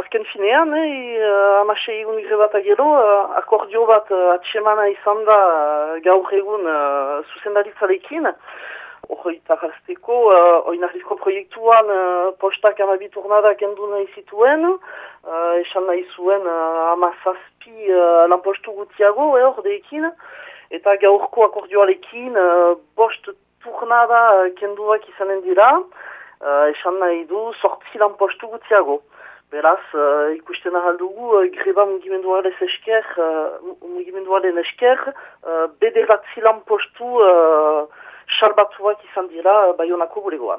azken finean, eh, uh, amasei egun bat agero, uh, akordio bat uh, atsemana izan da gaur egun uh, zuzendaritzarekin. Hori tarrazteko, uh, oinarrizko proiektuan uh, postak amabit urnada kendu nahi zituen, uh, esan nahi zuen uh, amazazpi uh, lanpostu gutiago, eh, ordeekin, eta gaurko akordioarekin uh, bost turnada uh, kenduak izanen dira, uh, esan nahi du sortzi lan postu gutiago. Beraz, uh, ikusten ahaldugu, uh, greba mugimenduaren esker, uh, mugimenduaren esker, uh, bederatzi lan postu uh, salbatuak izan dira uh, Bayonako bulegoan.